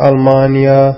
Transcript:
ألمانيا.